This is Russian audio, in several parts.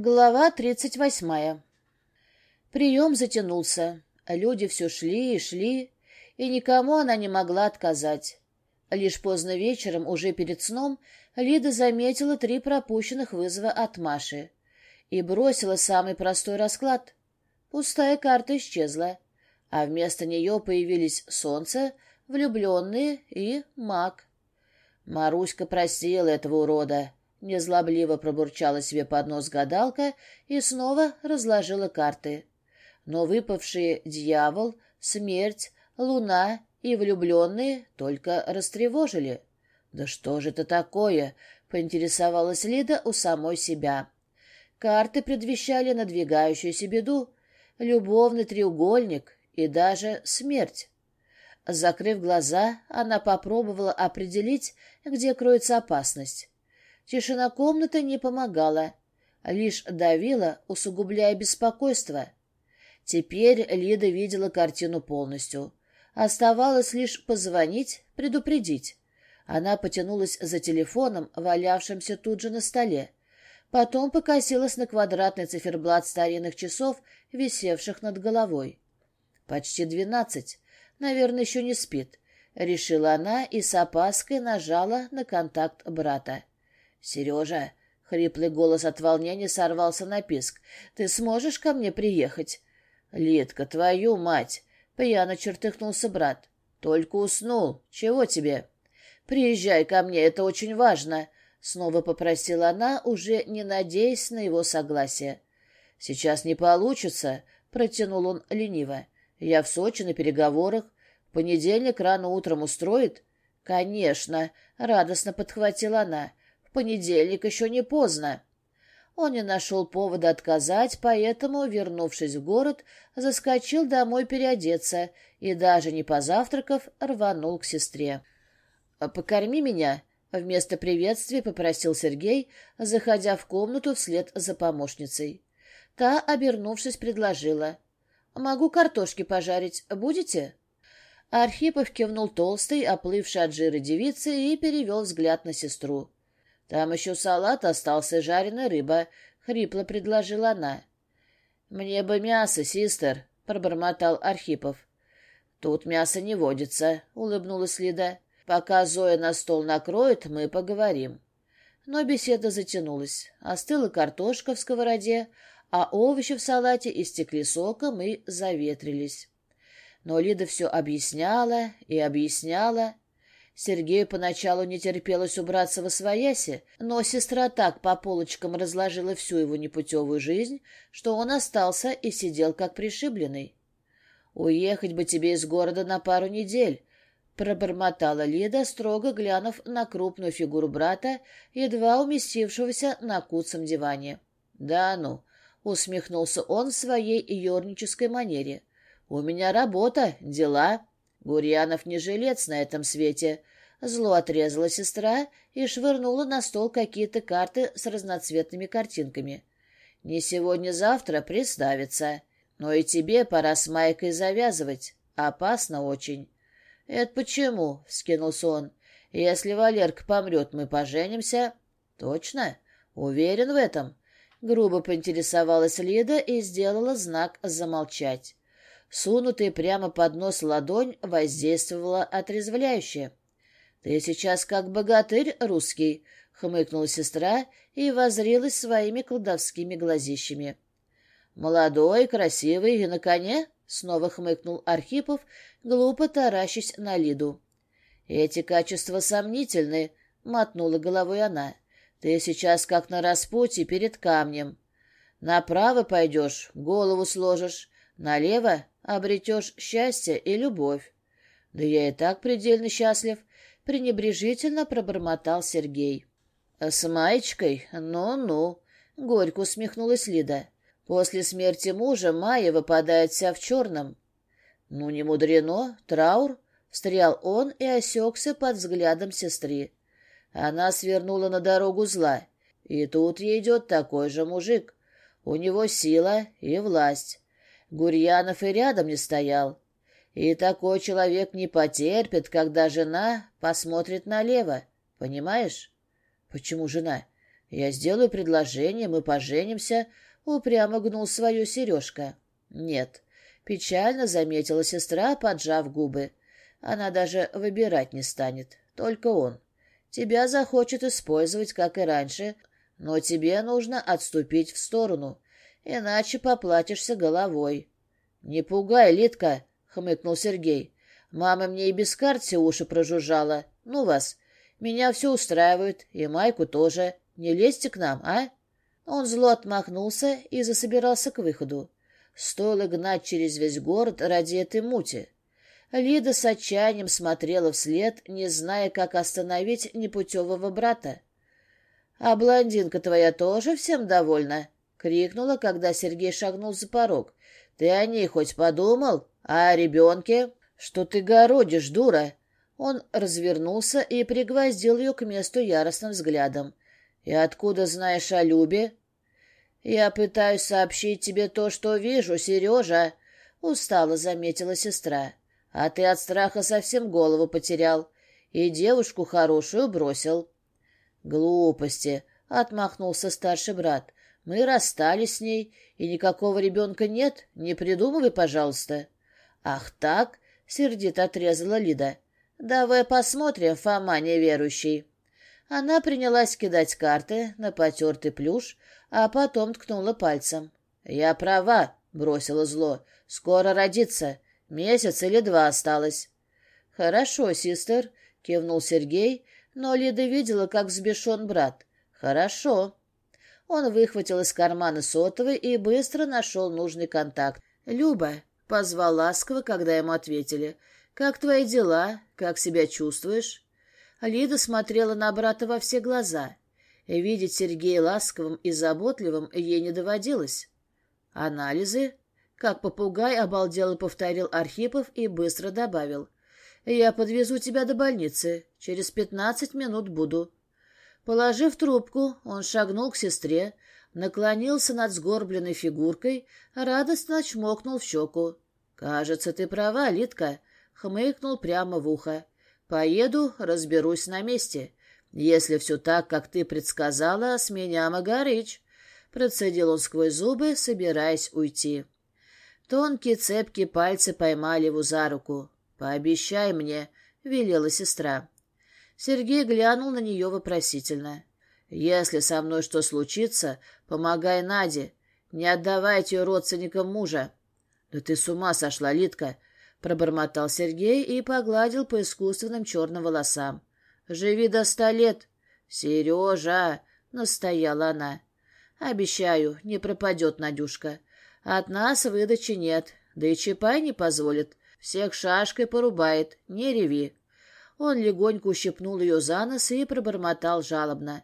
Глава тридцать восьмая. Прием затянулся. Люди все шли и шли, и никому она не могла отказать. Лишь поздно вечером, уже перед сном, Лида заметила три пропущенных вызова от Маши и бросила самый простой расклад. Пустая карта исчезла, а вместо нее появились солнце, влюбленные и маг. Маруська просила этого урода — Незлобливо пробурчала себе под нос гадалка и снова разложила карты. Но выпавшие дьявол, смерть, луна и влюбленные только растревожили. «Да что же это такое?» — поинтересовалась Лида у самой себя. Карты предвещали надвигающуюся беду, любовный треугольник и даже смерть. Закрыв глаза, она попробовала определить, где кроется опасность. Тишина комнаты не помогала, лишь давила, усугубляя беспокойство. Теперь Лида видела картину полностью. Оставалось лишь позвонить, предупредить. Она потянулась за телефоном, валявшимся тут же на столе. Потом покосилась на квадратный циферблат старинных часов, висевших над головой. «Почти двенадцать. Наверное, еще не спит», — решила она и с опаской нажала на контакт брата. «Сережа!» — хриплый голос от волнения сорвался на писк. «Ты сможешь ко мне приехать?» Лидка твою мать!» — пьяно чертыхнулся брат. «Только уснул. Чего тебе?» «Приезжай ко мне, это очень важно!» — снова попросила она, уже не надеясь на его согласие. «Сейчас не получится», — протянул он лениво. «Я в Сочи на переговорах. В понедельник рано утром устроит?» «Конечно», — радостно подхватила она понедельник еще не поздно. Он не нашел повода отказать, поэтому, вернувшись в город, заскочил домой переодеться и, даже не позавтракав, рванул к сестре. «А «Покорми меня», — вместо приветствия попросил Сергей, заходя в комнату вслед за помощницей. Та, обернувшись, предложила. «Могу картошки пожарить. Будете?» Архипов кивнул толстой, оплывшей от жира девицы, и перевел взгляд на сестру. Там еще салат остался, жареная рыба, — хрипло предложила она. — Мне бы мясо, систер, — пробормотал Архипов. — Тут мясо не водится, — улыбнулась Лида. — Пока Зоя на стол накроет, мы поговорим. Но беседа затянулась. Остыла картошка в сковороде, а овощи в салате истекли соком и заветрились. Но Лида все объясняла и объясняла. Сергею поначалу не терпелось убраться во свояси, но сестра так по полочкам разложила всю его непутевую жизнь, что он остался и сидел как пришибленный. «Уехать бы тебе из города на пару недель», — пробормотала Лида, строго глянув на крупную фигуру брата, едва уместившегося на куцом диване. «Да ну», — усмехнулся он в своей юрнической манере. «У меня работа, дела». Гурьянов не жилец на этом свете. Зло отрезала сестра и швырнула на стол какие-то карты с разноцветными картинками. «Не сегодня-завтра представится, Но и тебе пора с Майкой завязывать. Опасно очень». «Это почему?» — вскинулся он. «Если Валерка помрет, мы поженимся». «Точно? Уверен в этом?» Грубо поинтересовалась Лида и сделала знак «замолчать» сунутая прямо под нос ладонь, воздействовала отрезвляюще. «Ты сейчас как богатырь русский», — хмыкнула сестра и возрилась своими колдовскими глазищами. «Молодой, красивый и на коне?» — снова хмыкнул Архипов, глупо таращась на Лиду. «Эти качества сомнительны», — мотнула головой она. «Ты сейчас как на распутье перед камнем. Направо пойдешь, голову сложишь, Налево обретешь счастье и любовь. Да я и так предельно счастлив, пренебрежительно пробормотал Сергей. С Маечкой? Ну-ну, горько усмехнулась Лида. После смерти мужа Майя выпадает вся в черном. Ну, не мудрено, траур, встрял он и осекся под взглядом сестры. Она свернула на дорогу зла, и тут ей идет такой же мужик. У него сила и власть. Гурьянов и рядом не стоял. И такой человек не потерпит, когда жена посмотрит налево. Понимаешь? Почему жена? Я сделаю предложение, мы поженимся. Упрямо гнул свою сережка. Нет. Печально заметила сестра, поджав губы. Она даже выбирать не станет. Только он. Тебя захочет использовать, как и раньше, но тебе нужно отступить в сторону иначе поплатишься головой. — Не пугай, Литка, — хмыкнул Сергей. — Мама мне и без карт все уши прожужжала. Ну вас, меня все устраивает, и Майку тоже. Не лезьте к нам, а? Он зло отмахнулся и засобирался к выходу. Стоило гнать через весь город ради этой мути. Лида с отчаянием смотрела вслед, не зная, как остановить непутевого брата. — А блондинка твоя тоже всем довольна? крикнула, когда Сергей шагнул за порог. «Ты о ней хоть подумал? А о ребенке? Что ты городишь, дура?» Он развернулся и пригвоздил ее к месту яростным взглядом. «И откуда знаешь о Любе?» «Я пытаюсь сообщить тебе то, что вижу, Сережа», — устало заметила сестра. «А ты от страха совсем голову потерял и девушку хорошую бросил». «Глупости», — отмахнулся старший брат. Мы расстались с ней, и никакого ребенка нет. Не придумывай, пожалуйста. Ах так, сердито отрезала Лида. Давай посмотрим, Фома неверующий. Она принялась кидать карты на потертый плюш, а потом ткнула пальцем. Я права, бросила зло. Скоро родится. Месяц или два осталось. Хорошо, сестер, кивнул Сергей, но Лида видела, как взбешен брат. Хорошо. Он выхватил из кармана сотовый и быстро нашел нужный контакт. «Люба», — позвал ласково, когда ему ответили. «Как твои дела? Как себя чувствуешь?» Лида смотрела на брата во все глаза. Видеть Сергея ласковым и заботливым ей не доводилось. «Анализы?» Как попугай обалдел и повторил Архипов и быстро добавил. «Я подвезу тебя до больницы. Через пятнадцать минут буду». Положив трубку, он шагнул к сестре, наклонился над сгорбленной фигуркой, радостно чмокнул в щеку. «Кажется, ты права, Литка», — хмыкнул прямо в ухо. «Поеду, разберусь на месте. Если все так, как ты предсказала, с меня Магарыч». Процедил он сквозь зубы, собираясь уйти. Тонкие цепкие пальцы поймали его за руку. «Пообещай мне», — велела сестра. Сергей глянул на нее вопросительно. «Если со мной что случится, помогай Наде. Не отдавайте ее родственникам мужа». «Да ты с ума сошла, Литка!» — пробормотал Сергей и погладил по искусственным черным волосам. «Живи до ста лет!» «Сережа!» — настояла она. «Обещаю, не пропадет Надюшка. От нас выдачи нет, да и Чапай не позволит. Всех шашкой порубает, не реви». Он легонько ущипнул ее за нос и пробормотал жалобно.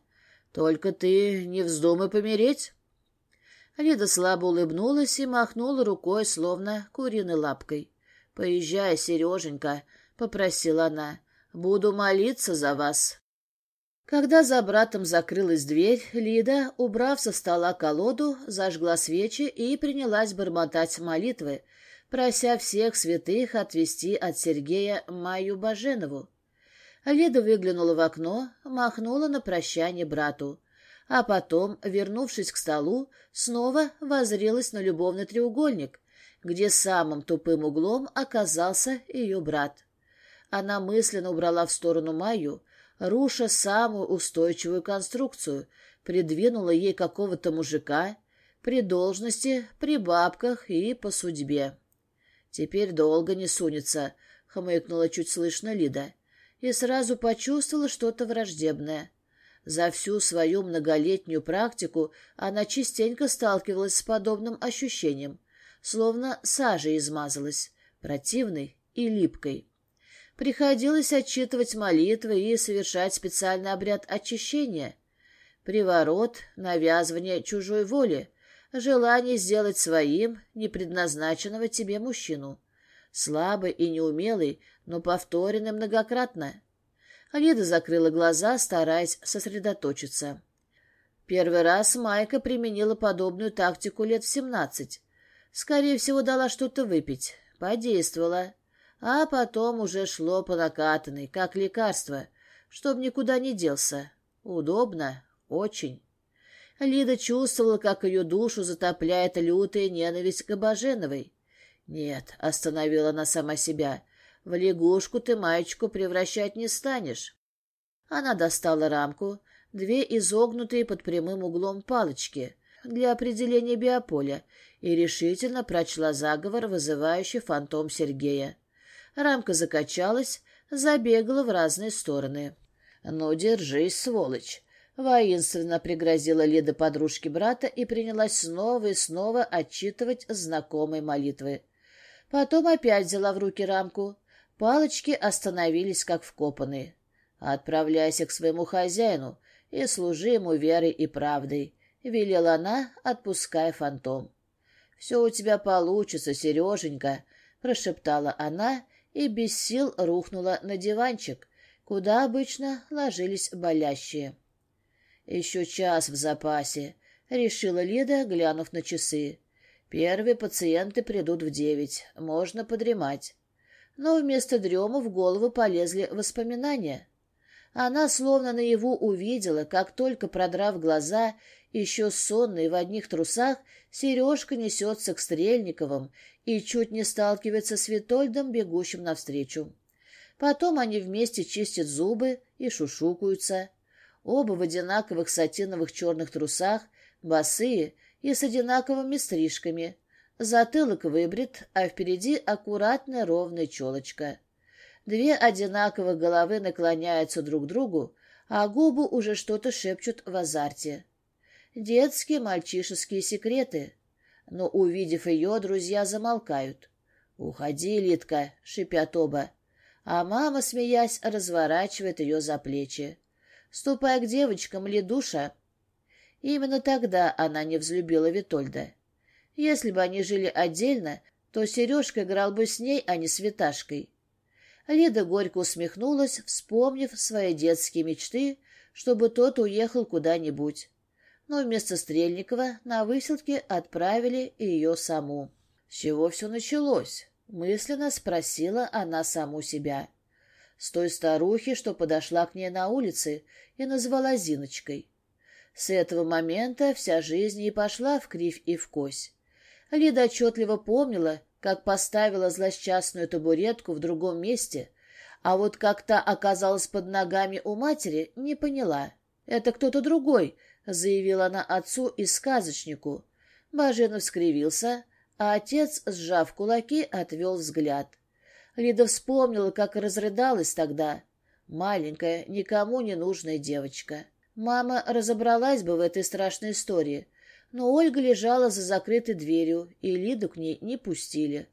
«Только ты не вздумай помереть!» Лида слабо улыбнулась и махнула рукой, словно куриной лапкой. «Поезжай, Сереженька!» — попросила она. «Буду молиться за вас!» Когда за братом закрылась дверь, Лида, убрав со стола колоду, зажгла свечи и принялась бормотать молитвы, прося всех святых отвести от Сергея Майю Баженову. Лида а выглянула в окно, махнула на прощание брату. А потом, вернувшись к столу, снова возрелась на любовный треугольник, где самым тупым углом оказался ее брат. Она мысленно убрала в сторону Майю, руша самую устойчивую конструкцию, придвинула ей какого-то мужика при должности, при бабках и по судьбе. «Теперь долго не сунется», — хмыкнула чуть слышно Лида и сразу почувствовала что-то враждебное. За всю свою многолетнюю практику она частенько сталкивалась с подобным ощущением, словно сажей измазалась, противной и липкой. Приходилось отчитывать молитвы и совершать специальный обряд очищения. Приворот, навязывание чужой воли, желание сделать своим непредназначенного тебе мужчину. Слабый и неумелый, но повторенно многократно. Лида закрыла глаза, стараясь сосредоточиться. Первый раз Майка применила подобную тактику лет в семнадцать. Скорее всего, дала что-то выпить. Подействовала. А потом уже шло по накатанной, как лекарство, чтобы никуда не делся. Удобно. Очень. Лида чувствовала, как ее душу затопляет лютая ненависть к Обоженовой. «Нет», — остановила она сама себя, «в лягушку ты маечку превращать не станешь». Она достала рамку, две изогнутые под прямым углом палочки для определения биополя и решительно прочла заговор, вызывающий фантом Сергея. Рамка закачалась, забегала в разные стороны. «Ну, держись, сволочь!» Воинственно пригрозила Лида подружке брата и принялась снова и снова отчитывать знакомые молитвы. Потом опять взяла в руки рамку. Палочки остановились, как вкопанные. «Отправляйся к своему хозяину и служи ему верой и правдой», — велела она, отпуская фантом. «Все у тебя получится, Сереженька», — прошептала она и без сил рухнула на диванчик, куда обычно ложились болящие. «Еще час в запасе», — решила Лида, глянув на часы. «Первые пациенты придут в девять, можно подремать» но вместо дрема в голову полезли воспоминания. Она словно наяву увидела, как только продрав глаза, еще сонный в одних трусах, Сережка несется к Стрельниковым и чуть не сталкивается с Витольдом, бегущим навстречу. Потом они вместе чистят зубы и шушукаются. Оба в одинаковых сатиновых черных трусах, босые и с одинаковыми стрижками. Затылок выбрит, а впереди аккуратная ровная челочка. Две одинаковых головы наклоняются друг к другу, а губы уже что-то шепчут в азарте. Детские мальчишеские секреты. Но, увидев ее, друзья замолкают. «Уходи, Литка!» — шипят оба. А мама, смеясь, разворачивает ее за плечи. «Ступай к девочкам, Ледуша!» Именно тогда она не взлюбила Витольда. Если бы они жили отдельно, то Сережка играл бы с ней, а не с Виташкой. Лида горько усмехнулась, вспомнив свои детские мечты, чтобы тот уехал куда-нибудь. Но вместо Стрельникова на выселке отправили ее саму. С чего все началось? Мысленно спросила она саму себя. С той старухи, что подошла к ней на улице и назвала Зиночкой. С этого момента вся жизнь и пошла в кривь и в кось. Лида отчетливо помнила, как поставила злосчастную табуретку в другом месте, а вот как та оказалась под ногами у матери, не поняла. «Это кто-то другой», — заявила она отцу и сказочнику. Баженов вскривился, а отец, сжав кулаки, отвел взгляд. Лида вспомнила, как разрыдалась тогда. Маленькая, никому не нужная девочка. Мама разобралась бы в этой страшной истории — но Ольга лежала за закрытой дверью, и Лиду к ней не пустили.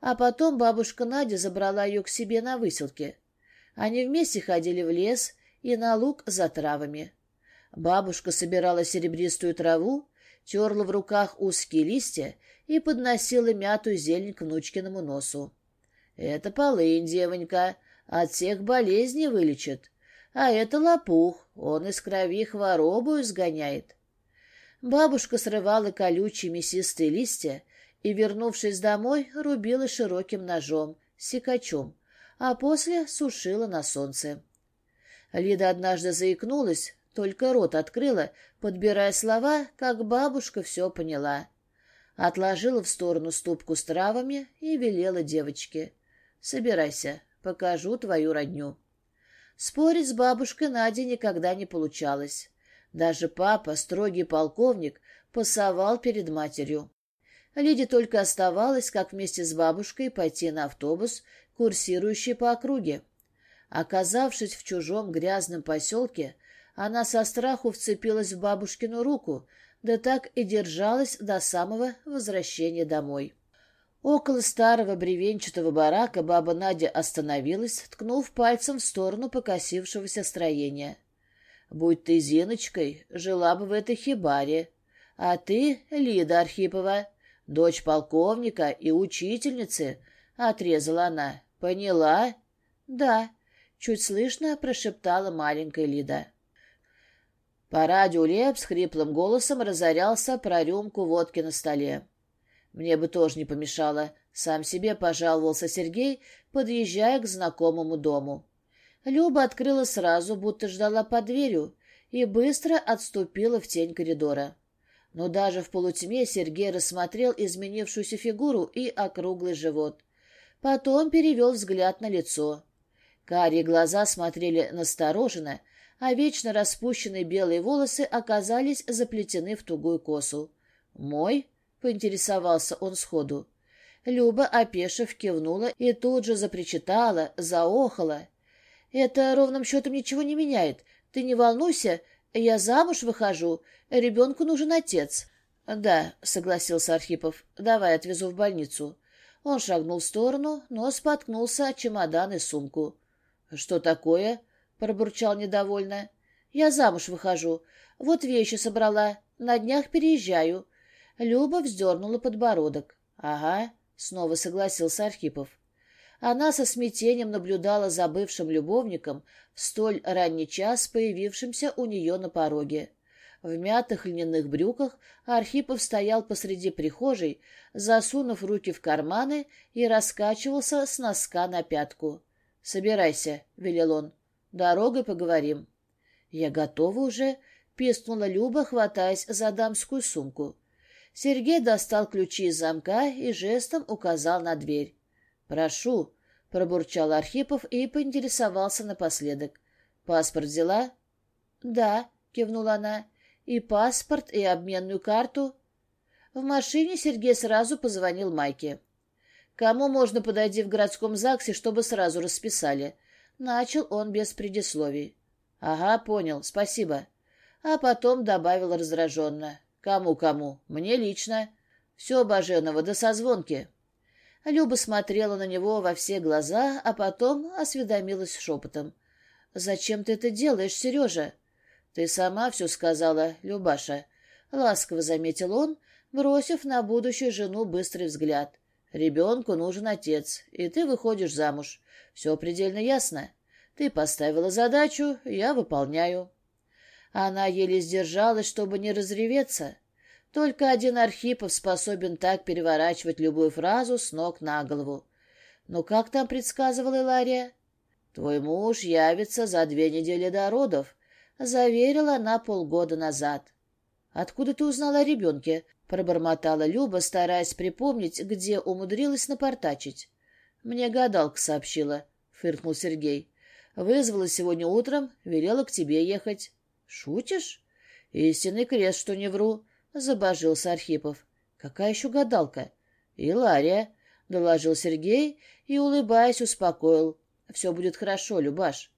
А потом бабушка Надя забрала ее к себе на выселке. Они вместе ходили в лес и на луг за травами. Бабушка собирала серебристую траву, терла в руках узкие листья и подносила мятую зелень к внучкиному носу. «Это полынь, девонька, от всех болезней вылечит. А это лопух, он из крови хворобу изгоняет. Бабушка срывала колючие мясистые листья и, вернувшись домой, рубила широким ножом, секачом, а после сушила на солнце. Лида однажды заикнулась, только рот открыла, подбирая слова, как бабушка все поняла. Отложила в сторону ступку с травами и велела девочке. Собирайся, покажу твою родню. Спорить с бабушкой Надей никогда не получалось. Даже папа, строгий полковник, пасовал перед матерью. Лиде только оставалось, как вместе с бабушкой, пойти на автобус, курсирующий по округе. Оказавшись в чужом грязном поселке, она со страху вцепилась в бабушкину руку, да так и держалась до самого возвращения домой. Около старого бревенчатого барака баба Надя остановилась, ткнув пальцем в сторону покосившегося строения. Будь ты Зиночкой, жила бы в этой хибаре. А ты, Лида Архипова, дочь полковника и учительницы, — отрезала она. — Поняла? — Да, — чуть слышно прошептала маленькая Лида. По радио Леб с хриплым голосом разорялся про рюмку водки на столе. «Мне бы тоже не помешало», — сам себе пожаловался Сергей, подъезжая к знакомому дому. Люба открыла сразу, будто ждала под дверью, и быстро отступила в тень коридора. Но даже в полутьме Сергей рассмотрел изменившуюся фигуру и округлый живот. Потом перевел взгляд на лицо. Карие глаза смотрели настороженно, а вечно распущенные белые волосы оказались заплетены в тугую косу. «Мой?» — поинтересовался он сходу. Люба, опешив, кивнула и тут же запричитала, заохала. Это ровным счетом ничего не меняет. Ты не волнуйся, я замуж выхожу. Ребенку нужен отец. Да, согласился Архипов. Давай отвезу в больницу. Он шагнул в сторону, но споткнулся от чемодан и сумку. Что такое? пробурчал недовольно. Я замуж выхожу. Вот вещи собрала. На днях переезжаю. Люба вздернула подбородок. Ага, снова согласился Архипов. Она со смятением наблюдала за бывшим любовником в столь ранний час появившимся у нее на пороге. В мятых льняных брюках Архипов стоял посреди прихожей, засунув руки в карманы и раскачивался с носка на пятку. «Собирайся», — велел он, — «дорогой поговорим». «Я готова уже», — пискнула Люба, хватаясь за дамскую сумку. Сергей достал ключи из замка и жестом указал на дверь. «Прошу», — пробурчал Архипов и поинтересовался напоследок. «Паспорт взяла?» «Да», — кивнула она. «И паспорт, и обменную карту». В машине Сергей сразу позвонил Майке. «Кому можно подойти в городском ЗАГСе, чтобы сразу расписали?» Начал он без предисловий. «Ага, понял, спасибо». А потом добавил раздраженно. «Кому-кому? Мне лично. Все, Баженова, до созвонки». Люба смотрела на него во все глаза, а потом осведомилась шепотом. «Зачем ты это делаешь, Сережа?» «Ты сама все сказала, Любаша», — ласково заметил он, бросив на будущую жену быстрый взгляд. «Ребенку нужен отец, и ты выходишь замуж. Все предельно ясно. Ты поставила задачу, я выполняю». Она еле сдержалась, чтобы не разреветься. Только один Архипов способен так переворачивать любую фразу с ног на голову. Но как там предсказывала Илария? «Твой муж явится за две недели до родов», — заверила она полгода назад. «Откуда ты узнала о ребенке?» — пробормотала Люба, стараясь припомнить, где умудрилась напортачить. «Мне гадалка сообщила», — фыркнул Сергей. «Вызвала сегодня утром, велела к тебе ехать». «Шутишь?» «Истинный крест, что не вру. забожился Архипов. Какая еще гадалка? Илария, доложил Сергей и, улыбаясь, успокоил. Все будет хорошо, Любаш.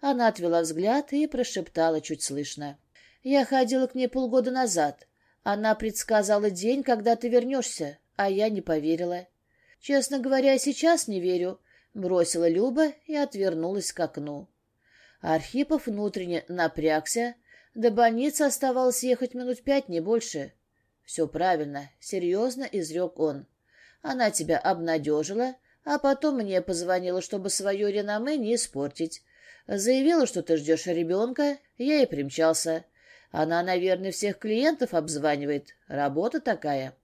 Она отвела взгляд и прошептала чуть слышно. Я ходила к ней полгода назад. Она предсказала день, когда ты вернешься, а я не поверила. Честно говоря, сейчас не верю, бросила Люба и отвернулась к окну. Архипов внутренне напрягся. До больницы оставалось ехать минут пять, не больше. «Все правильно», — серьезно изрек он. «Она тебя обнадежила, а потом мне позвонила, чтобы свое реноме не испортить. Заявила, что ты ждешь ребенка, я и примчался. Она, наверное, всех клиентов обзванивает. Работа такая».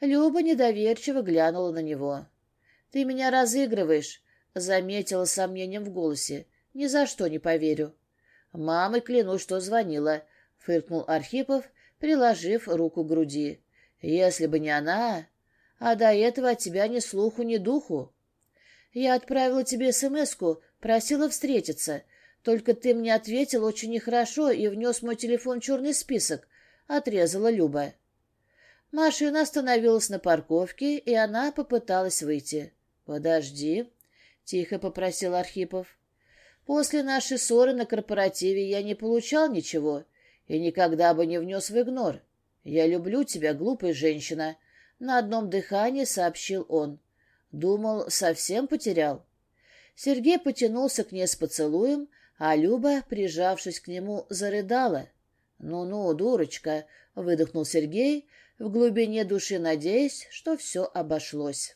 Люба недоверчиво глянула на него. «Ты меня разыгрываешь», — заметила сомнением в голосе. «Ни за что не поверю». «Мамой клянусь, что звонила», — фыркнул Архипов, приложив руку к груди. «Если бы не она...» «А до этого от тебя ни слуху, ни духу». «Я отправила тебе смс просила встретиться. Только ты мне ответил очень нехорошо и внес мой телефон в черный список», — отрезала Люба. Машина остановилась на парковке, и она попыталась выйти. «Подожди», — тихо попросил Архипов. После нашей ссоры на корпоративе я не получал ничего и никогда бы не внес в игнор. «Я люблю тебя, глупая женщина», — на одном дыхании сообщил он. Думал, совсем потерял. Сергей потянулся к ней с поцелуем, а Люба, прижавшись к нему, зарыдала. «Ну-ну, дурочка», — выдохнул Сергей, в глубине души надеясь, что все обошлось.